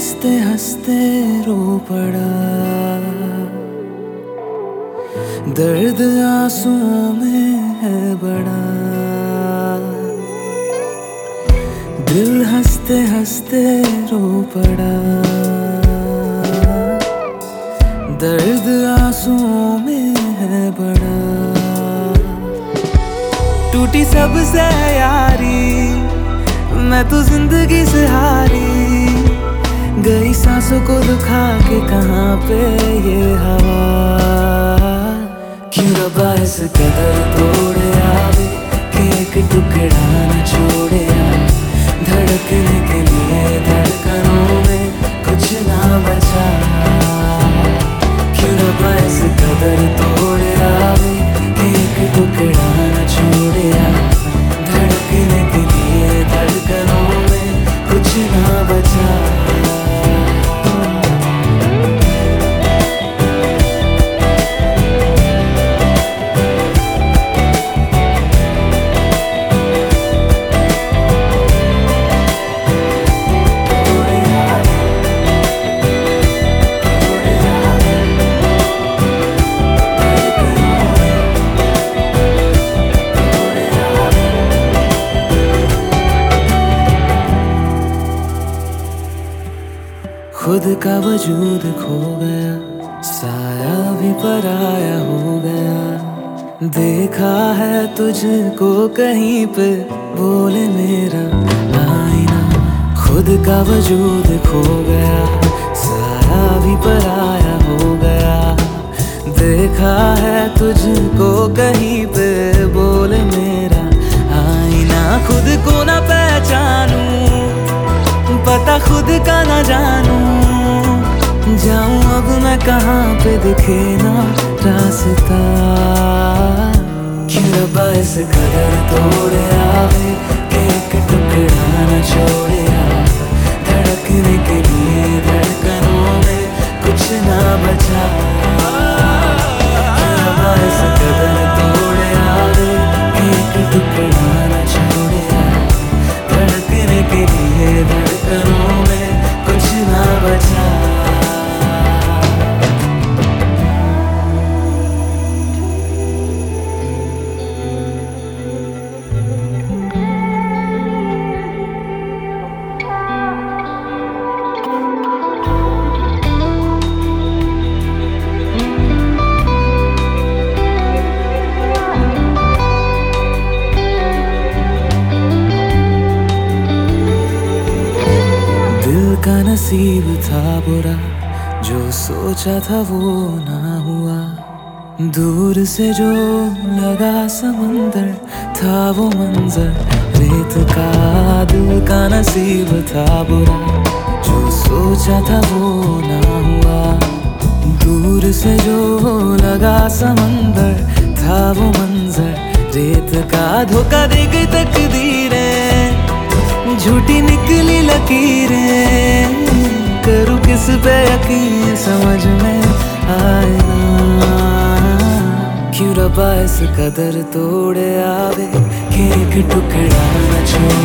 हँसते हँसते रो पड़ा। दर्द आंसुओं में है बड़ा। दिल हँसते हँसते रो पड़ा। दर्द आंसुओं में है बड़ा। टूटी सबसे यारी मैं तो ज़िंदगी से हारी सांसों को दुखा के कहाँ पे ये हवा? क्यों रबा इस कदर तोड़े आवे? के एक टुकड़ा न छोड़े धड़कने खुद का वजूद खो गया, साया भी पराया हो गया। देखा है तुझको कहीं पे, बोले मेरा आईना। खुद का वजूद खो गया, साया भी पराया हो गया। देखा है तुझको कहीं पे, बोले मेरा आईना। खुद को ना पहचानू, पता खुद का ना जानू। जाऊँ अब मैं कहाँ पे दिखे ना रास्ता। क्यों बस कदर तोड़े आवे? एक टुकड़ा न छोड़े। नसीब था बुरा, जो सोचा था वो ना हुआ। दूर से जो लगा समंदर, था वो मंजर। रेत का दिल का नसीब था बुरा, जो सोचा था वो ना हुआ। दूर से जो लगा समंदर, था वो मंजर। रेत का धोखा दे गई तकदीरें, झूठी निकली लकीरें। करूँ किस पे यकीन समझ में आया क्यों रबा इस कदर तोड़े आवे? के एक टुकड़ा न छोड़े।